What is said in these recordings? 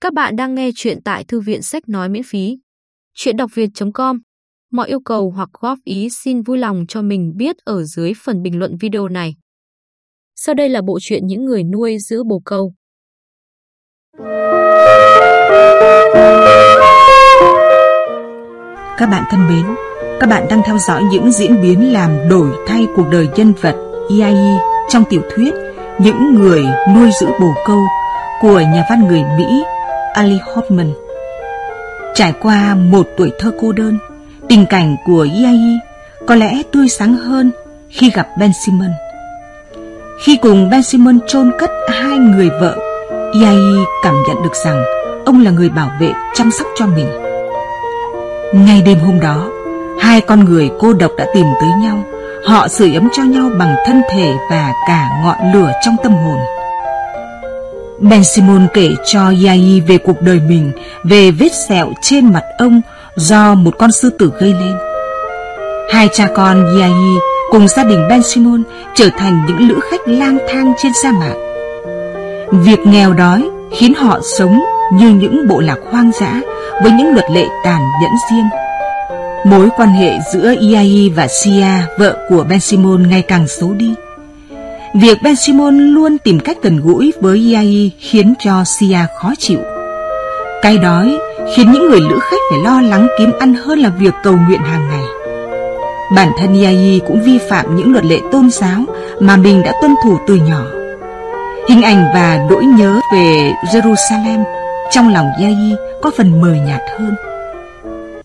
Các bạn đang nghe chuyện tại thư viện sách nói miễn phí. Chuyện đọc việt.com Mọi yêu cầu hoặc góp ý xin vui lòng cho mình biết ở dưới phần bình luận video này. Sau đây là bộ truyện những người nuôi giữ bồ câu. Các bạn thân mến, các bạn đang theo dõi những diễn biến làm đổi thay cuộc đời nhân vật Iai trong tiểu thuyết Những người nuôi giữ bồ câu của nhà văn người Mỹ Ali Hoffman. Trải qua một tuổi thơ cô đơn, tình cảnh của Yai có lẽ tươi sáng hơn khi gặp Ben Simon. Khi cùng Ben Simon chôn cất hai người vợ, Yai cảm nhận được rằng ông là người bảo vệ chăm sóc cho mình. Ngay đêm hôm đó, hai con người cô độc đã tìm tới nhau. Họ sưởi ấm cho nhau bằng thân thể và cả ngọn lửa trong tâm hồn. Ben Simon kể cho Yai về cuộc đời mình, về vết sẹo trên mặt ông do một con sư tử gây lên. Hai cha con Yai cùng gia đình Ben Simon trở thành những lữ khách lang thang trên sa mạc. Việc nghèo đói khiến họ sống như những bộ lạc hoang dã với những luật lệ tàn nhẫn riêng. Mối quan hệ giữa Iai và Sia, vợ của Ben Simon ngày càng xấu đi. Việc Ben Simon luôn tìm cách gần gũi với Yai khiến cho Sia khó chịu. Cái đói khiến những người lữ khách phải lo lắng kiếm ăn hơn là việc cầu nguyện hàng ngày. Bản thân Yai cũng vi phạm những luật lệ tôn giáo mà mình đã tuân thủ từ nhỏ. Hình ảnh và nỗi nhớ về Jerusalem trong lòng Yai có phần mờ nhạt hơn.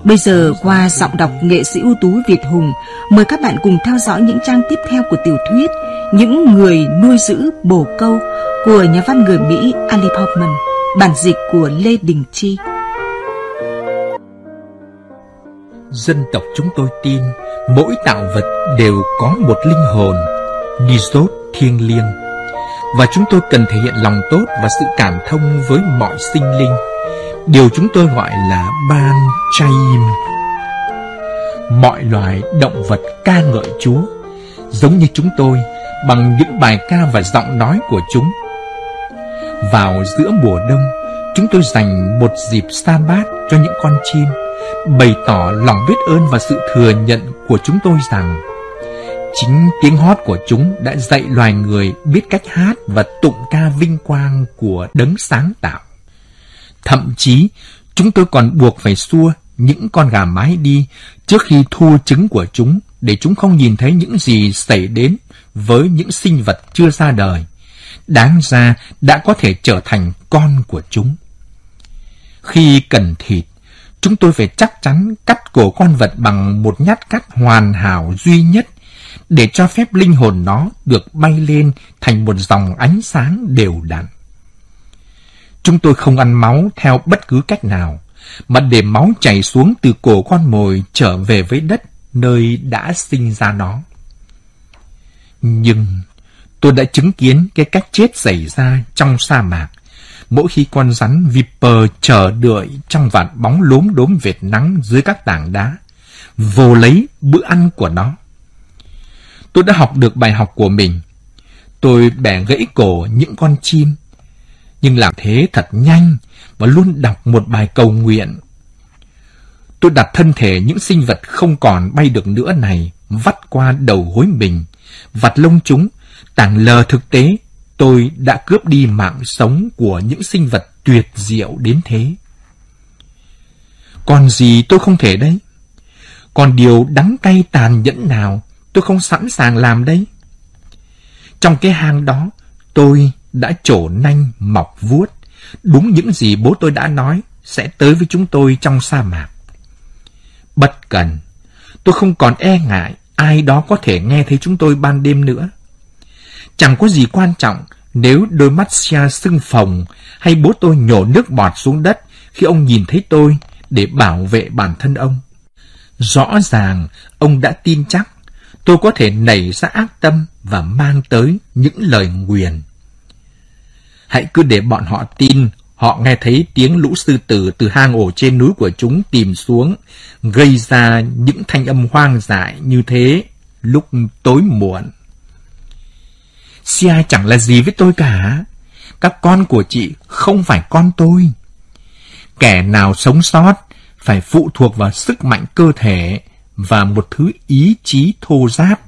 Bây giờ qua giọng đọc nghệ sĩ ưu tú Việt Hùng, mời các bạn cùng theo dõi những trang tiếp theo của tiểu thuyết Những người nuôi giữ bồ câu của nhà văn người Mỹ Ali Hoffman, bản dịch của Lê Đình Chi. Dân tộc chúng tôi tin mỗi tạo vật đều có một linh hồn, đi rốt thiêng liêng. Và chúng tôi cần thể hiện lòng tốt và sự cảm thông với mọi sinh linh Điều chúng tôi gọi là ban chaim Mọi loài động vật ca ngợi Chúa, Giống như chúng tôi, Bằng những bài ca và giọng nói của chúng Vào giữa mùa đông, Chúng tôi dành một dịp sa bát cho những con chim, Bày tỏ lòng biết ơn và sự thừa nhận của chúng tôi rằng Chính tiếng hót của chúng đã dạy loài người biết cách hát và tụng ca vinh quang của đấng sáng tạo. Thậm chí, chúng tôi còn buộc phải xua những con gà mái đi trước khi thua trứng của chúng để chúng không nhìn thấy những gì xảy đến với những sinh vật chưa ra đời. Đáng ra đã có thể trở thành con của chúng. Khi cần thịt, chúng tôi phải chắc chắn cắt cổ con vật bằng một nhát cắt hoàn hảo duy nhất để cho phép linh hồn nó được bay lên thành một dòng ánh sáng đều đặn. Chúng tôi không ăn máu theo bất cứ cách nào, mà để máu chảy xuống từ cổ con mồi trở về với đất nơi đã sinh ra nó. Nhưng tôi đã chứng kiến cái cách chết xảy ra trong sa mạc. Mỗi khi con rắn Viper chờ đợi trong vạt bóng lốm đốm vệt nắng dưới các tảng đá, vồ lấy bữa ăn của nó. Tôi đã học được bài học của mình. Tôi bẻ gãy cổ những con chim nhưng làm thế thật nhanh và luôn đọc một bài cầu nguyện. Tôi đặt thân thể những sinh vật không còn bay được nữa này vắt qua đầu gối mình, vặt lông chúng, tảng lờ thực tế tôi đã cướp đi mạng sống của những sinh vật tuyệt diệu đến thế. Còn gì tôi không thể đấy? Còn điều đắng cay tàn nhẫn nào tôi không sẵn sàng làm đấy? Trong cái hang đó, tôi đã trổ nanh mọc vuốt, đúng những gì bố tôi đã nói sẽ tới với chúng tôi trong sa mạc. Bất cần, tôi không còn e ngại ai đó có thể nghe thấy chúng tôi ban đêm nữa. Chẳng có gì quan trọng nếu đôi mắt Sia sưng phồng hay bố tôi nhổ nước bọt xuống đất khi ông nhìn thấy tôi để bảo vệ bản thân ông. Rõ ràng ông đã tin chắc tôi có thể nảy ra ác tâm và mang tới những lời nguyền. Hãy cứ để bọn họ tin họ nghe thấy tiếng lũ sư tử từ hang ổ trên núi của chúng tìm xuống, gây ra những thanh âm hoang dại như thế lúc tối muộn. Sia chẳng là gì với tôi cả. Các con của chị không phải con tôi. kẻ nào sống sót phải phụ thuộc vào sức mạnh cơ thể và một thứ ý chí thô giáp.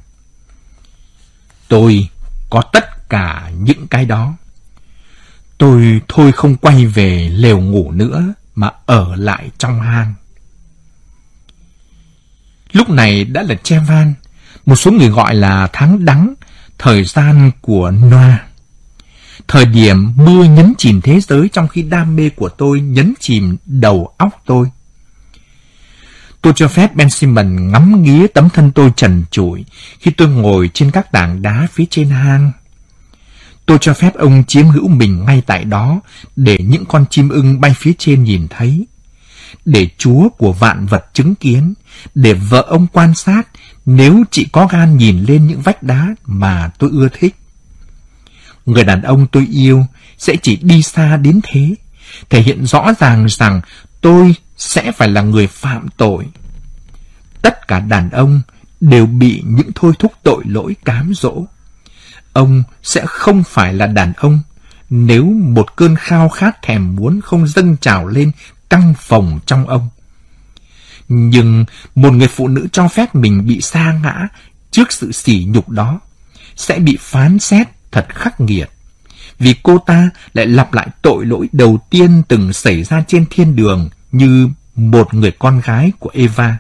Tôi có tất cả những cái đó. Tôi thôi không quay về lều ngủ nữa mà ở lại trong hang. Lúc này đã là Chevan, một số người gọi là tháng đắng, thời gian của Noa. Thời điểm mưa nhấn chìm thế giới trong khi đam mê của tôi nhấn chìm đầu óc tôi. Tôi cho phép Ben Simon ngắm nghía tấm thân tôi trần trụi khi tôi ngồi trên các tảng đá phía trên hang. Tôi cho phép ông chiếm hữu mình ngay tại đó để những con chim ưng bay phía trên nhìn thấy. Để Chúa của vạn vật chứng kiến, để vợ ông quan sát nếu chị có gan nhìn lên những vách đá mà tôi ưa thích. Người đàn ông tôi yêu sẽ chỉ đi xa đến thế, thể hiện rõ ràng rằng tôi sẽ phải là người phạm tội. Tất cả đàn ông đều bị những thôi thúc tội lỗi cám dỗ. Ông sẽ không phải là đàn ông nếu một cơn khao khát thèm muốn không dâng trào lên căng phồng trong ông. Nhưng một người phụ nữ cho phép mình bị sa ngã trước sự sỉ nhục đó sẽ bị phán xét thật khắc nghiệt. Vì cô ta lại lặp lại tội lỗi đầu tiên từng xảy ra trên thiên đường như một người con gái của Eva,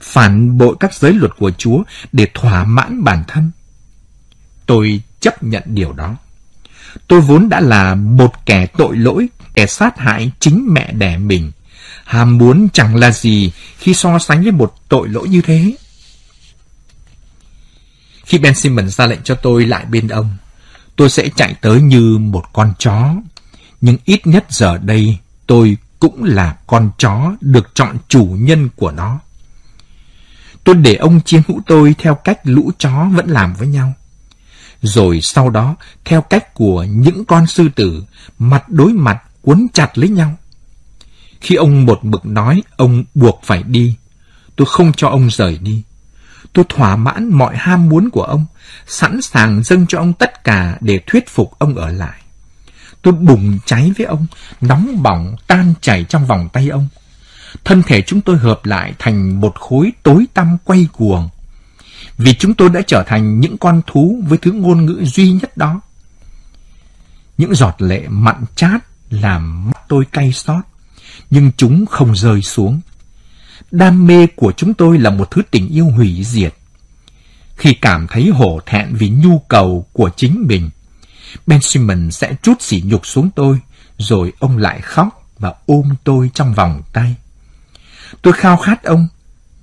phản bội các giới luật của Chúa để thỏa mãn bản thân. Tôi chấp nhận điều đó. Tôi vốn đã là một kẻ tội lỗi, kẻ sát hại chính mẹ đẻ mình. Ham muốn chẳng là gì khi so sánh với một tội lỗi như thế. Khi Ben Simmons ra lệnh cho tôi lại bên ông, tôi sẽ chạy tới như một con chó. Nhưng ít nhất giờ đây tôi cũng là con chó được chọn chủ nhân của nó. Tôi để ông chiếm hữu tôi theo cách lũ chó vẫn làm với nhau. Rồi sau đó, theo cách của những con sư tử, mặt đối mặt cuốn chặt lấy nhau. Khi ông một mực nói, ông buộc phải đi. Tôi không cho ông rời đi. Tôi thỏa mãn mọi ham muốn của ông, sẵn sàng dâng cho ông tất cả để thuyết phục ông ở lại. Tôi bùng cháy với ông, nóng bỏng, tan chảy trong vòng tay ông. Thân thể chúng tôi hợp lại thành một khối tối tăm quay cuồng. Vì chúng tôi đã trở thành những con thú với thứ ngôn ngữ duy nhất đó. Những giọt lệ mặn chát làm mắt tôi cay xót, nhưng chúng không rơi xuống. Đam mê của chúng tôi là một thứ tình yêu hủy diệt. Khi cảm thấy hổ thẹn vì nhu cầu của chính mình, Ben Simon sẽ trút sỉ nhục xuống tôi, rồi ông lại khóc và ôm tôi trong vòng tay. Tôi khao khát ông,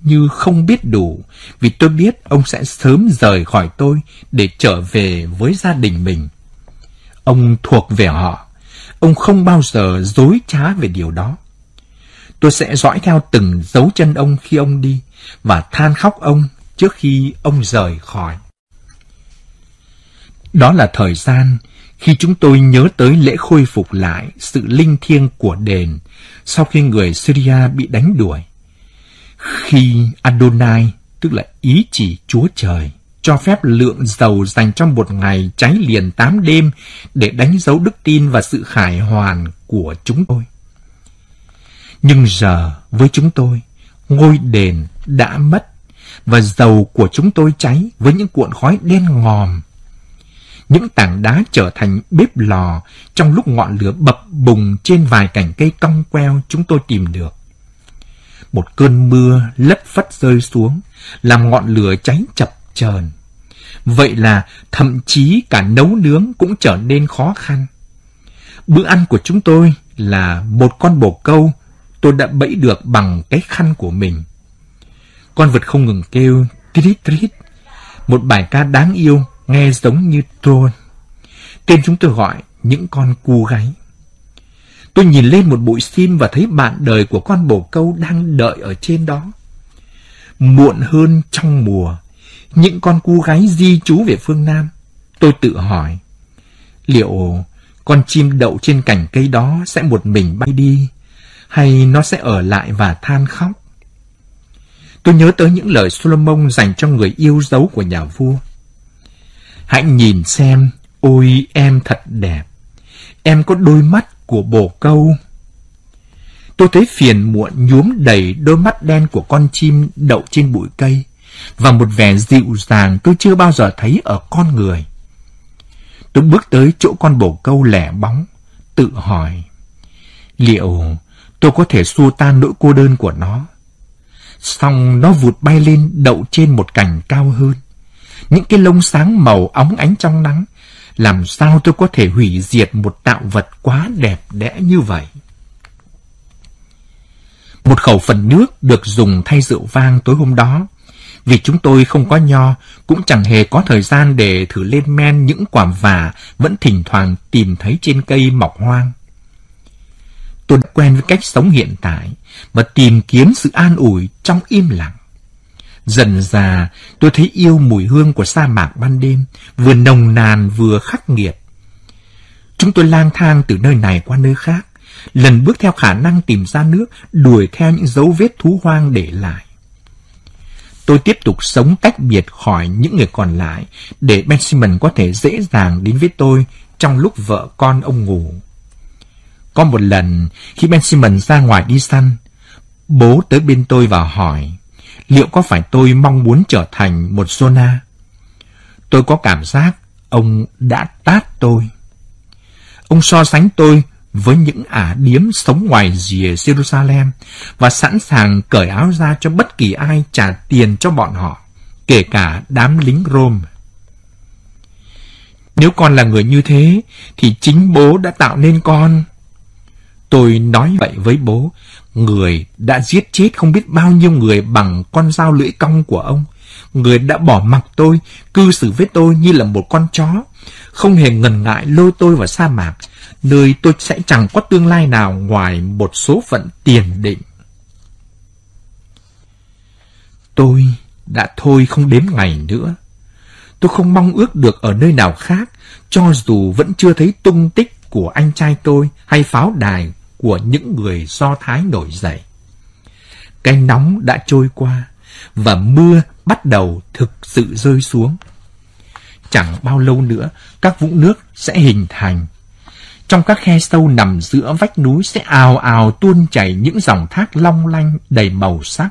như không biết đủ, vì tôi biết ông sẽ sớm rời khỏi tôi để trở về với gia đình mình. Ông thuộc về họ, ông không bao giờ dối trá về điều đó. Tôi sẽ dõi theo từng dấu chân ông khi ông đi và than khóc ông trước khi ông rời khỏi. Đó là thời gian khi chúng tôi nhớ tới lễ khôi phục lại sự linh thiêng của đền sau khi người Syria bị đánh đuổi. Khi Adonai, tức là ý chỉ Chúa Trời, cho phép lượng dầu dành trong một ngày cháy liền tám đêm để đánh dấu đức tin và sự khải hoàn của chúng tôi. Nhưng giờ với chúng tôi, ngôi đền đã mất và dầu của chúng tôi cháy với những cuộn khói đen ngòm. Những tảng đá trở thành bếp lò trong lúc ngọn lửa bập bùng trên vài cành cây cong queo chúng tôi tìm được. Một cơn mưa lất phất rơi xuống, làm ngọn lửa cháy chập chờn. Vậy là thậm chí cả nấu nướng cũng trở nên khó khăn. Bữa ăn của chúng tôi là một con bồ câu tôi đã bẫy được bằng cái khăn của mình. Con vật không ngừng kêu trít trít. Một bài ca đáng yêu nghe giống như trôn. Tên chúng tôi gọi những con cu gáy. Tôi nhìn lên một bụi sim và thấy bạn đời của con bồ câu đang đợi ở trên đó. Muộn hơn trong mùa, những con cu gái di trú về phương Nam. Tôi tự hỏi, liệu con chim đậu trên cành cây đó sẽ một mình bay đi, hay nó sẽ ở lại và than khóc? Tôi nhớ tới những lời Solomon dành cho người yêu dấu của nhà vua. Hãy nhìn xem, ôi em thật đẹp. Em có đôi mắt của bồ câu. tôi thấy phiền muộn nhuốm đầy đôi mắt đen của con chim đậu trên bụi cây và một vẻ dịu dàng tôi chưa bao giờ thấy ở con người. Tôi bước tới chỗ con bồ câu lẻ bóng, tự hỏi, liệu tôi có thể xua tan nỗi cô đơn của nó? Xong nó vụt bay lên đậu trên một cành cao hơn. Những cái lông sáng màu óng ánh trong nắng, làm sao tôi có thể hủy diệt một tạo vật quá đẹp đẽ như vậy? Một khẩu phần nước được dùng thay rượu vang tối hôm đó. Vì chúng tôi không có nho, cũng chẳng hề có thời gian để thử lên men những quả vả vẫn thỉnh thoảng tìm thấy trên cây mọc hoang. Tôi đã quen với cách sống hiện tại và tìm kiếm sự an ủi trong im lặng. Dần già, tôi thấy yêu mùi hương của sa mạc ban đêm, vừa nồng nàn vừa khắc nghiệt. Chúng tôi lang thang từ nơi này qua nơi khác, lần bước theo khả năng tìm ra nước, đuổi theo những dấu vết thú hoang để lại. Tôi tiếp tục sống cách biệt khỏi những người còn lại để Benjamin có thể dễ dàng đến với tôi trong lúc vợ con ông ngủ. Có một lần, khi Benjamin ra ngoài đi săn, bố tới bên tôi và hỏi liệu có phải tôi mong muốn trở thành một Zona? Tôi có cảm giác ông đã tát tôi. Ông so sánh tôi với những ả điếm sống ngoài rìa Jerusalem và sẵn sàng cởi áo ra cho bất kỳ ai trả tiền cho bọn họ, kể cả đám lính Rome. Nếu con là người như thế, thì chính bố đã tạo nên con. Tôi nói vậy với bố, người đã giết chết không biết bao nhiêu người bằng con dao lưỡi cong của ông. Người đã bỏ mặc tôi, cư xử với tôi như là một con chó, không hề ngần ngại lôi tôi vào sa mạc, nơi tôi sẽ chẳng có tương lai nào ngoài một số phận tiền định. Tôi đã thôi không đếm ngày nữa. Tôi không mong ước được ở nơi nào khác, cho dù vẫn chưa thấy tung tích của anh trai tôi hay pháo đài của những người Do Thái nổi dậy. Cái nóng đã trôi qua và mưa bắt đầu thực sự rơi xuống. Chẳng bao lâu nữa, các vũng nước sẽ hình thành. Trong các khe sâu nằm giữa vách núi sẽ ào ào tuôn chảy những dòng thác long lanh đầy màu sắc.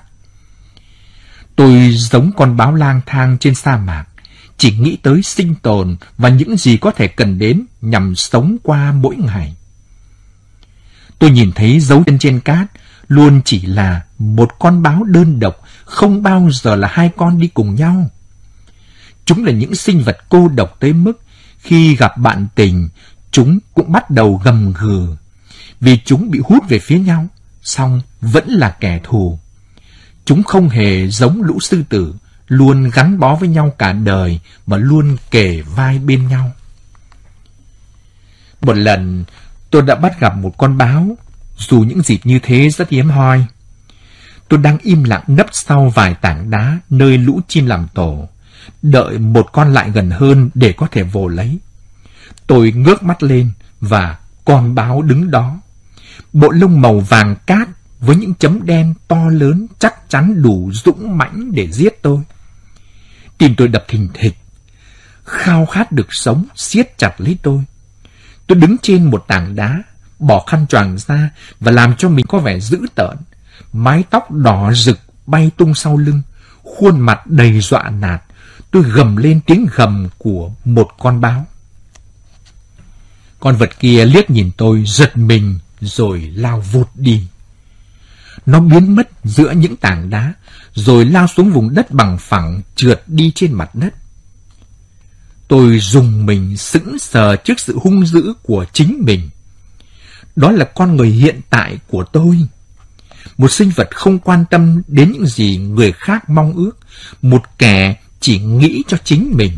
Tôi giống con báo lang thang trên sa mạc, chỉ nghĩ tới sinh tồn và những gì có thể cần đến nhằm sống qua mỗi ngày. Tôi nhìn thấy dấu chân trên cát luôn chỉ là một con báo đơn độc, không bao giờ là hai con đi cùng nhau. Chúng là những sinh vật cô độc tới mức khi gặp bạn tình, chúng cũng bắt đầu gầm gừ. Vì chúng bị hút về phía nhau, song vẫn là kẻ thù. Chúng không hề giống lũ sư tử, luôn gắn bó với nhau cả đời mà luôn kề vai bên nhau. Một lần, tôi đã bắt gặp một con báo, dù những dịp như thế rất hiếm hoi. Tôi đang im lặng nấp sau vài tảng đá nơi lũ chim làm tổ, đợi một con lại gần hơn để có thể vồ lấy. Tôi ngước mắt lên và con báo đứng đó. Bộ lông màu vàng cát với những chấm đen to lớn chắc chắn đủ dũng mãnh để giết tôi. Tim tôi đập thình thịch. Khao khát được sống siết chặt lấy tôi. Tôi đứng trên một tảng đá, bỏ khăn choàng ra và làm cho mình có vẻ dữ tợn. Mái tóc đỏ rực bay tung sau lưng, khuôn mặt đầy dọa nạt. Tôi gầm lên tiếng gầm của một con báo. Con vật kia liếc nhìn tôi giật mình rồi lao vụt đi. Nó biến mất giữa những tảng đá, rồi lao xuống vùng đất bằng phẳng trượt đi trên mặt đất. Tôi dùng mình sững sờ trước sự hung dữ của chính mình. Đó là con người hiện tại của tôi. Một sinh vật không quan tâm đến những gì người khác mong ước, một kẻ chỉ nghĩ cho chính mình.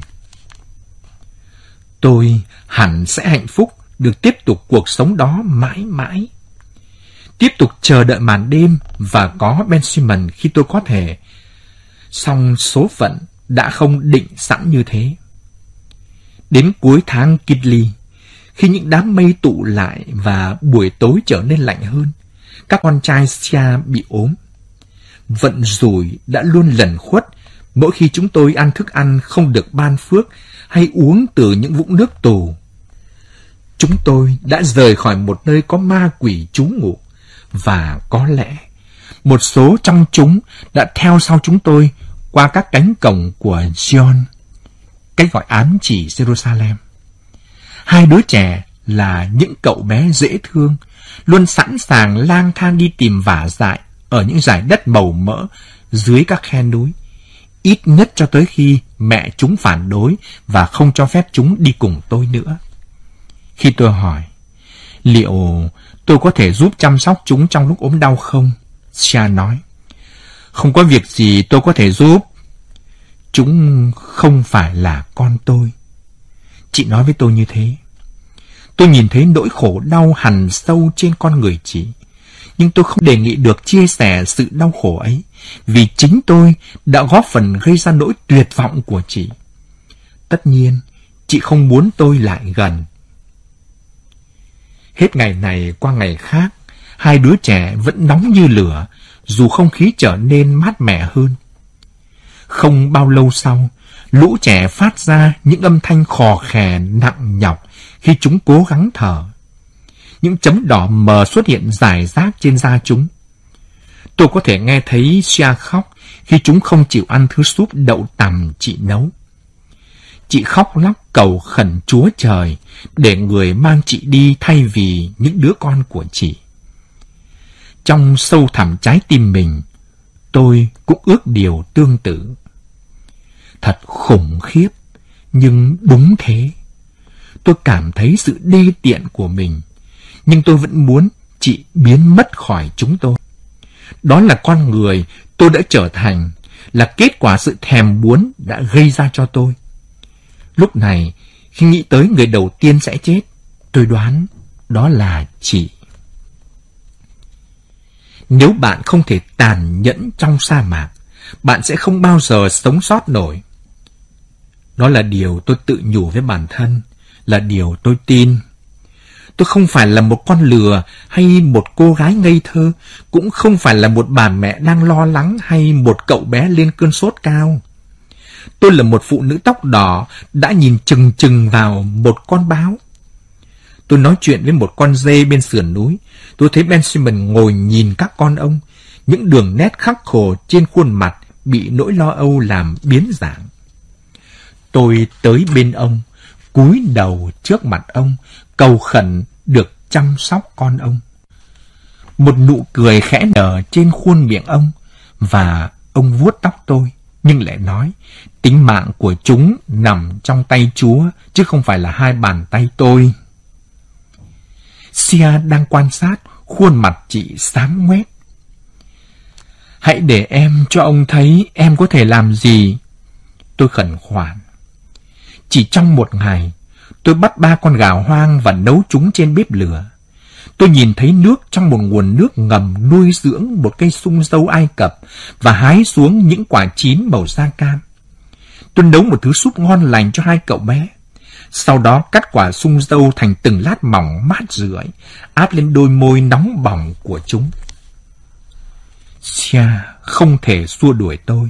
Tôi hẳn sẽ hạnh phúc được tiếp tục cuộc sống đó mãi mãi. Tiếp tục chờ đợi màn đêm và có Ben khi tôi có thể. Song số phận đã không định sẵn như thế. Đến cuối tháng Kidley, khi những đám mây tụ lại và buổi tối trở nên lạnh hơn, các con trai Sia bị ốm. Vận rủi đã luôn lẩn khuất mỗi khi chúng tôi ăn thức ăn không được ban phước hay uống từ những vũng nước tù. Chúng tôi đã rời khỏi một nơi có ma quỷ trú ngụ Và có lẽ một số trong chúng đã theo sau chúng tôi qua các cánh cổng của Zion, cái gọi ám chỉ Jerusalem. Hai đứa trẻ là những cậu bé dễ thương, luôn sẵn sàng lang thang đi tìm vả dại ở những giải đất màu mỡ dưới các khe núi, ít nhất cho tới khi mẹ chúng phản đối và không cho phép chúng đi cùng tôi nữa. Khi tôi hỏi, liệu tôi có thể giúp chăm sóc chúng trong lúc ốm đau không? cha nói, không có việc gì tôi có thể giúp. Chúng không phải là con tôi. Chị nói với tôi như thế. Tôi nhìn thấy nỗi khổ đau hằn sâu trên con người chị. Nhưng tôi không đề nghị được chia sẻ sự đau khổ ấy, vì chính tôi đã góp phần gây ra nỗi tuyệt vọng của chị. Tất nhiên, chị không muốn tôi lại gần. Hết ngày này qua ngày khác, hai đứa trẻ vẫn nóng như lửa, dù không khí trở nên mát mẻ hơn. Không bao lâu sau, lũ trẻ phát ra những âm thanh khò khè nặng nhọc khi chúng cố gắng thở. Những chấm đỏ mờ xuất hiện dài rác trên da chúng. Tôi có thể nghe thấy Sia khóc khi chúng không chịu ăn thứ súp đậu tằm chị nấu. Chị khóc lóc cầu khẩn Chúa Trời để người mang chị đi thay vì những đứa con của chị. Trong sâu thẳm trái tim mình, tôi cũng ước điều tương tự. Thật khủng khiếp, nhưng đúng thế. Tôi cảm thấy sự đê tiện của mình, nhưng tôi vẫn muốn chị biến mất khỏi chúng tôi. Đó là con người tôi đã trở thành, là kết quả sự thèm muốn đã gây ra cho tôi. Lúc này, khi nghĩ tới người đầu tiên sẽ chết, tôi đoán đó là chị. Nếu bạn không thể tàn nhẫn trong sa mạc, bạn sẽ không bao giờ sống sót nổi. Đó là điều tôi tự nhủ với bản thân, là điều tôi tin. Tôi không phải là một con lừa hay một cô gái ngây thơ, cũng không phải là một bà mẹ đang lo lắng hay một cậu bé lên cơn sốt cao. Tôi là một phụ nữ tóc đỏ đã nhìn chừng chừng vào một con báo. Tôi nói chuyện với một con dê bên sườn núi. Tôi thấy Benjamin ngồi nhìn các con ông. Những đường nét khắc khổ trên khuôn mặt bị nỗi lo âu làm biến dạng. Tôi tới bên ông, cúi đầu trước mặt ông, cầu khẩn được chăm sóc con ông. Một nụ cười khẽ nở trên khuôn miệng ông, và ông vuốt tóc tôi, nhưng lại nói, tính mạng của chúng nằm trong tay Chúa, chứ không phải là hai bàn tay tôi. Sia đang quan sát, khuôn mặt chị sáng ngoét. Hãy để em cho ông thấy em có thể làm gì. Tôi khẩn khoản. Chỉ trong một ngày, tôi bắt ba con gà hoang và nấu chúng trên bếp lửa. Tôi nhìn thấy nước trong một nguồn nước ngầm nuôi dưỡng một cây sung dâu Ai Cập và hái xuống những quả chín màu da cam. Tôi nấu một thứ súp ngon lành cho hai cậu bé. Sau đó cắt quả sung dâu thành từng lát mỏng mát rượi, áp lên đôi môi nóng bỏng của chúng. Xia không thể xua đuổi tôi.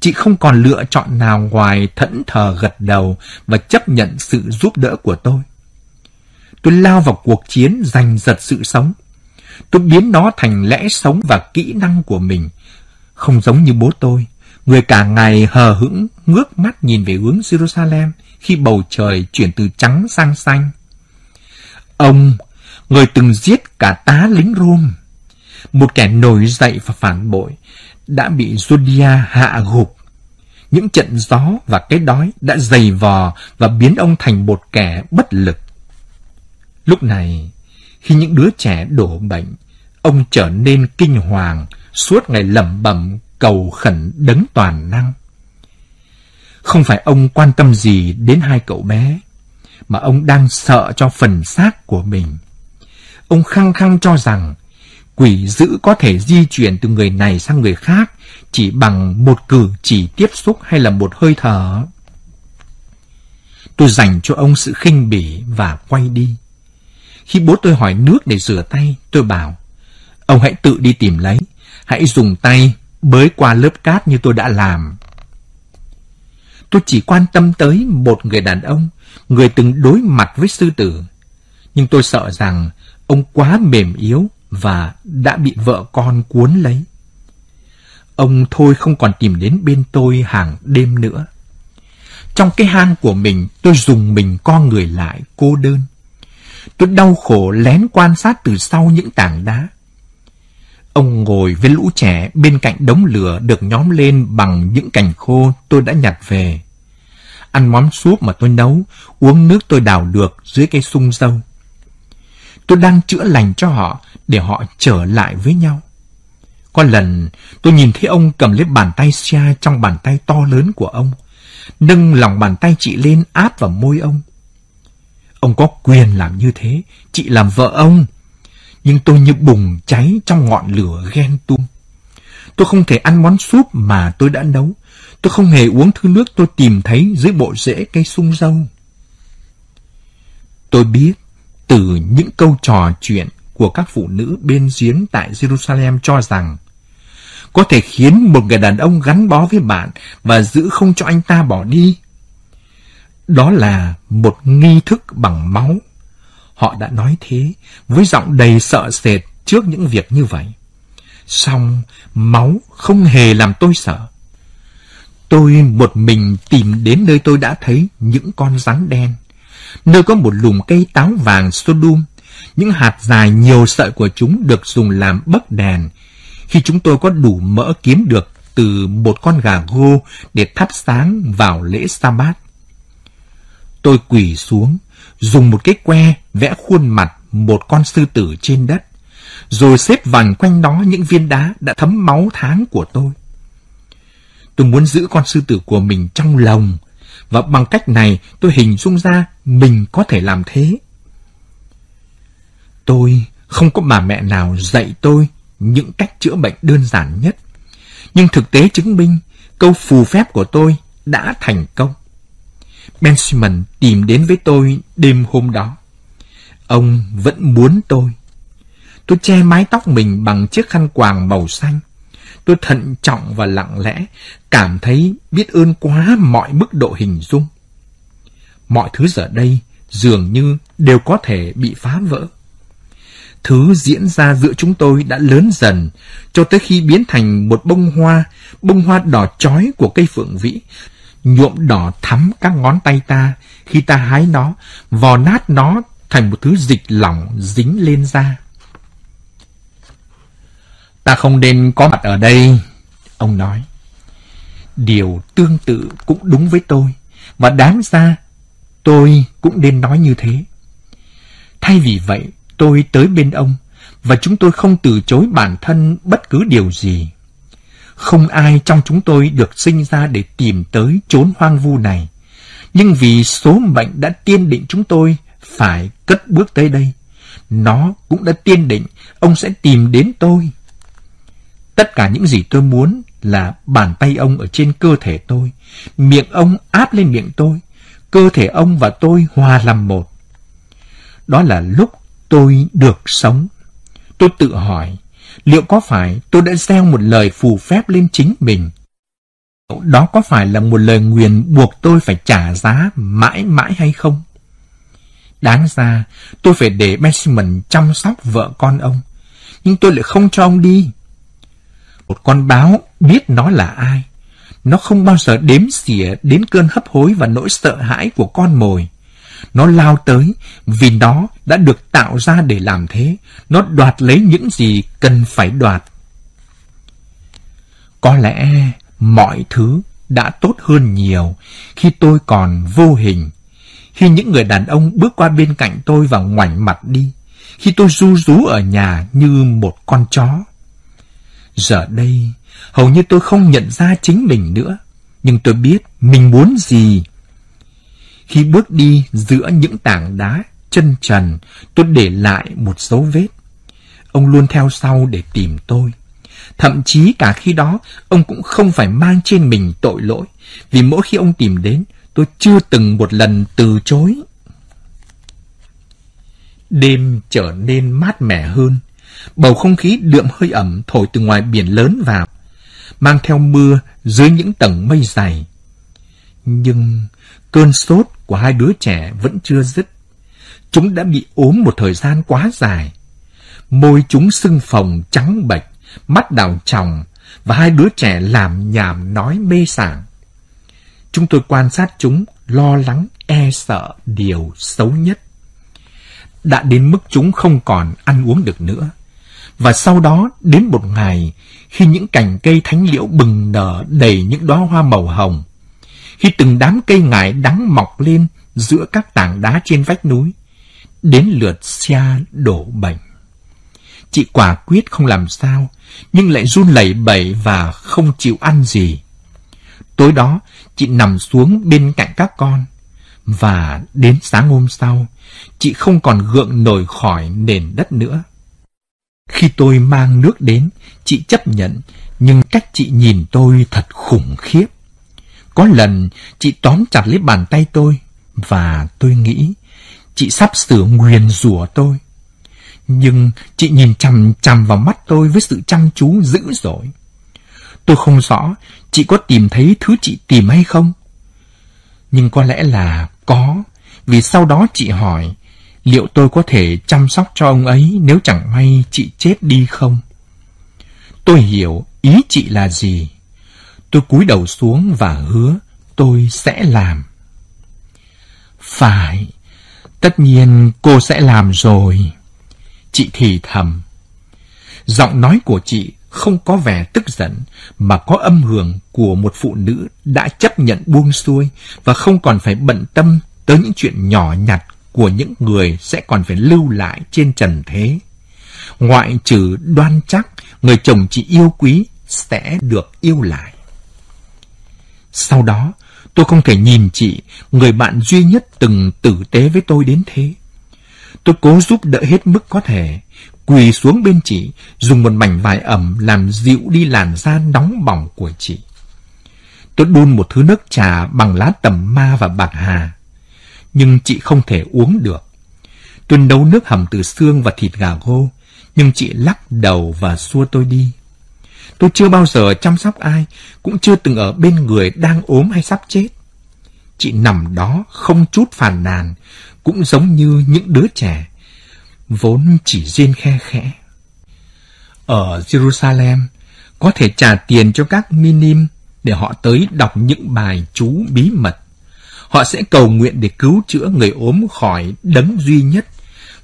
Chị không còn lựa chọn nào ngoài thẫn thờ gật đầu và chấp nhận sự giúp đỡ của tôi. Tôi lao vào cuộc chiến giành giật sự sống. Tôi biến nó thành lẽ sống và kỹ năng của mình. Không giống như bố tôi, người cả ngày hờ hững ngước mắt nhìn về hướng Jerusalem khi bầu trời chuyển từ trắng sang xanh. Ông, người từng giết cả tá lính Rome, một kẻ nổi dậy và phản bội, đã bị Judia hạ gục. Những trận gió và cái đói đã dày vò và biến ông thành một kẻ bất lực. Lúc này, khi những đứa trẻ đổ bệnh, ông trở nên kinh hoàng, suốt ngày lẩm bẩm cầu khẩn đấng toàn năng. Không phải ông quan tâm gì đến hai cậu bé, mà ông đang sợ cho phần xác của mình. Ông khăng khăng cho rằng quỷ dữ có thể di chuyển từ người này sang người khác chỉ bằng một cử chỉ tiếp xúc hay là một hơi thở. Tôi dành cho ông sự khinh bỉ và quay đi. Khi bố tôi hỏi nước để rửa tay, tôi bảo, ông hãy tự đi tìm lấy, hãy dùng tay bới qua lớp cát như tôi đã làm. Tôi chỉ quan tâm tới một người đàn ông, người từng đối mặt với sư tử. Nhưng tôi sợ rằng ông quá mềm yếu và đã bị vợ con cuốn lấy. Ông thôi không còn tìm đến bên tôi hàng đêm nữa. Trong cái hang của mình, tôi dùng mình con người lại cô đơn. Tôi đau khổ lén quan sát từ sau những tảng đá. Ông ngồi với lũ trẻ bên cạnh đống lửa được nhóm lên bằng những cành khô tôi đã nhặt về. Ăn món súp mà tôi nấu, uống nước tôi đào được dưới cây sung dâu. Tôi đang chữa lành cho họ để họ trở lại với nhau. Có lần tôi nhìn thấy ông cầm lấy bàn tay Sia trong bàn tay to lớn của ông, nâng lòng bàn tay chị lên áp vào môi ông. Ông có quyền làm như thế, chị làm vợ ông. Nhưng tôi như bùng cháy trong ngọn lửa ghen tuông. Tôi không thể ăn món súp mà tôi đã nấu. Tôi không hề uống thứ nước tôi tìm thấy dưới bộ rễ cây sung dâu. Tôi biết từ những câu trò chuyện của các phụ nữ bên giếng tại Jerusalem cho rằng, có thể khiến một người đàn ông gắn bó với bạn và giữ không cho anh ta bỏ đi. Đó là một nghi thức bằng máu. Họ đã nói thế với giọng đầy sợ sệt trước những việc như vậy. Song, máu không hề làm tôi sợ. Tôi một mình tìm đến nơi tôi đã thấy những con rắn đen. Nơi có một lùm cây táo vàng sodom. Những hạt dài nhiều sợi của chúng được dùng làm bấc đèn. Khi chúng tôi có đủ mỡ kiếm được từ một con gà gô để thắp sáng vào lễ Sa-bát. Tôi quỳ xuống, dùng một cái que vẽ khuôn mặt một con sư tử trên đất, rồi xếp vành quanh đó những viên đá đã thấm máu tháng của tôi. Tôi muốn giữ con sư tử của mình trong lòng, và bằng cách này tôi hình dung ra mình có thể làm thế. Tôi không có bà mẹ nào dạy tôi những cách chữa bệnh đơn giản nhất. Nhưng thực tế chứng minh câu phù phép của tôi đã thành công. Ben Simon tìm đến với tôi đêm hôm đó. Ông vẫn muốn tôi. Tôi che mái tóc mình bằng chiếc khăn quàng màu xanh. Tôi thận trọng và lặng lẽ, cảm thấy biết ơn quá mọi mức độ hình dung. Mọi thứ giờ đây dường như đều có thể bị phá vỡ. Thứ diễn ra giữa chúng tôi đã lớn dần, cho tới khi biến thành một bông hoa, bông hoa đỏ chói của cây phượng vĩ, nhuộm đỏ thắm các ngón tay ta khi ta hái nó, vò nát nó thành một thứ dịch lỏng dính lên da. Ta không nên có mặt ở đây, ông nói. Điều tương tự cũng đúng với tôi, và đáng ra tôi cũng nên nói như thế. Thay vì vậy, tôi tới bên ông, và chúng tôi không từ chối bản thân bất cứ điều gì. Không ai trong chúng tôi được sinh ra để tìm tới chốn hoang vu này. Nhưng vì số mệnh đã tiên định chúng tôi phải cất bước tới đây. Nó cũng đã tiên định ông sẽ tìm đến tôi. Tất cả những gì tôi muốn là bàn tay ông ở trên cơ thể tôi, miệng ông áp lên miệng tôi, cơ thể ông và tôi hòa làm một. Đó là lúc tôi được sống. Tôi tự hỏi, liệu có phải tôi đã gieo một lời phù phép lên chính mình? Đó có phải là một lời nguyền buộc tôi phải trả giá mãi mãi hay không? Đáng ra, tôi phải để Benjamin chăm sóc vợ con ông, nhưng tôi lại không cho ông đi. Một con báo biết nó là ai. Nó không bao giờ đếm xỉa đến cơn hấp hối và nỗi sợ hãi của con mồi. Nó lao tới vì nó đã được tạo ra để làm thế. Nó đoạt lấy những gì cần phải đoạt. Có lẽ mọi thứ đã tốt hơn nhiều khi tôi còn vô hình. Khi những người đàn ông bước qua bên cạnh tôi và ngoảnh mặt đi. Khi tôi ru rú ở nhà như một con chó. Giờ đây, hầu như tôi không nhận ra chính mình nữa. Nhưng tôi biết mình muốn gì khi bước đi giữa những tảng đá chân trần, tôi để lại một dấu vết. Ông luôn theo sau để tìm tôi. Thậm chí cả khi đó, ông cũng không phải mang trên mình tội lỗi, vì mỗi khi ông tìm đến, tôi chưa từng một lần từ chối. Đêm trở nên mát mẻ hơn, bầu không khí đượm hơi ẩm thổi từ ngoài biển lớn vào, mang theo mưa dưới những tầng mây dày. Nhưng cơn sốt của hai đứa trẻ vẫn chưa dứt. Chúng đã bị ốm một thời gian quá dài. Môi chúng sưng phồng trắng bệch, mắt đào tròng và hai đứa trẻ làm nhảm nói mê sảng. Chúng tôi quan sát chúng, lo lắng, e sợ điều xấu nhất. Đã đến mức chúng không còn ăn uống được nữa. Và sau đó đến một ngày, khi những cành cây thánh liễu bừng nở đầy những đóa hoa màu hồng, khi từng đám cây ngải đắng mọc lên giữa các tảng đá trên vách núi, đến lượt xa đổ bệnh. Chị quả quyết không làm sao, nhưng lại run lẩy bẩy và không chịu ăn gì. Tối đó, chị nằm xuống bên cạnh các con. Và đến sáng hôm sau, chị không còn gượng nổi khỏi nền đất nữa. Khi tôi mang nước đến, chị chấp nhận, nhưng cách chị nhìn tôi thật khủng khiếp. Có lần, chị tóm chặt lấy bàn tay tôi, và tôi nghĩ, chị sắp sửa nguyền rủa tôi. Nhưng chị nhìn chằm chằm vào mắt tôi với sự chăm chú dữ dội. Tôi không rõ chị có tìm thấy thứ chị tìm hay không. Nhưng có lẽ là có, vì sau đó chị hỏi liệu tôi có thể chăm sóc cho ông ấy nếu chẳng may chị chết đi không? Tôi hiểu ý chị là gì. Tôi cúi đầu xuống và hứa tôi sẽ làm. Phải, tất nhiên cô sẽ làm rồi. Chị thì thầm. Giọng nói của chị không có vẻ tức giận, mà có âm hưởng của một phụ nữ đã chấp nhận buông xuôi và không còn phải bận tâm tới những chuyện nhỏ nhặt của những người sẽ còn phải lưu lại trên trần thế. Ngoại trừ đoan chắc, người chồng chị yêu quý sẽ được yêu lại. Sau đó, tôi không thể nhìn chị, người bạn duy nhất từng tử tế với tôi đến thế. Tôi cố giúp đỡ hết mức có thể, quỳ xuống bên chị, dùng một mảnh vải ẩm làm dịu đi làn da nóng bỏng của chị. Tôi đun một thứ nước trà bằng lá tầm ma và bạc hà, nhưng chị không thể uống được. Tôi nấu nước hầm từ xương và thịt gà gô, nhưng chị lắc đầu và xua tôi đi. Tôi chưa bao giờ chăm sóc ai, cũng chưa từng ở bên người đang ốm hay sắp chết. Chị nằm đó không chút phàn nàn, cũng giống như những đứa trẻ, vốn chỉ riêng khe khẽ. Ở Jerusalem, có thể trả tiền cho các minim để họ tới đọc những bài chú bí mật. Họ sẽ cầu nguyện để cứu chữa người ốm khỏi đấng duy nhất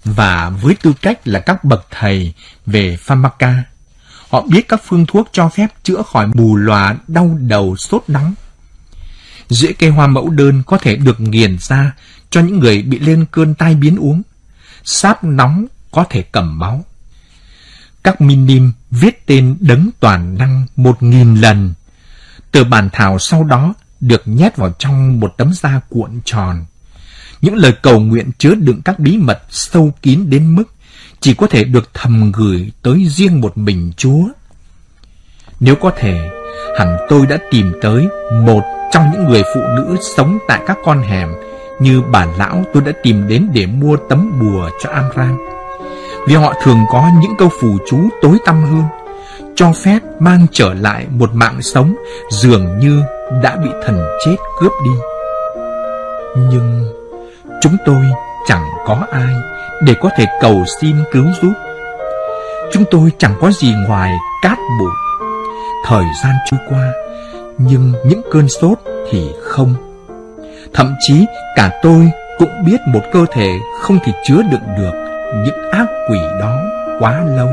và với tư cách là các bậc thầy về pharmaca. Họ biết các phương thuốc cho phép chữa khỏi mù lòa, đau đầu, sốt nóng. Rễ cây hoa mẫu đơn có thể được nghiền ra cho những người bị lên cơn tai biến uống. Sáp nóng có thể cầm máu. Các minim viết tên đấng toàn năng một nghìn lần. Tờ bản thảo sau đó được nhét vào trong một tấm da cuộn tròn. Những lời cầu nguyện chứa đựng các bí mật sâu kín đến mức chỉ có thể được thầm gửi tới riêng một mình Chúa. Nếu có thể, hẳn tôi đã tìm tới một trong những người phụ nữ sống tại các con hẻm như bà lão tôi đã tìm đến để mua tấm bùa cho Amram, Vì họ thường có những câu phù chú tối tăm hơn, cho phép mang trở lại một mạng sống dường như đã bị thần chết cướp đi. Nhưng chúng tôi chẳng có ai để có thể cầu xin cứu giúp. Chúng tôi chẳng có gì ngoài cát bụi. Thời gian trôi qua, nhưng những cơn sốt thì không. Thậm chí cả tôi cũng biết một cơ thể không thể chứa đựng được những ác quỷ đó quá lâu.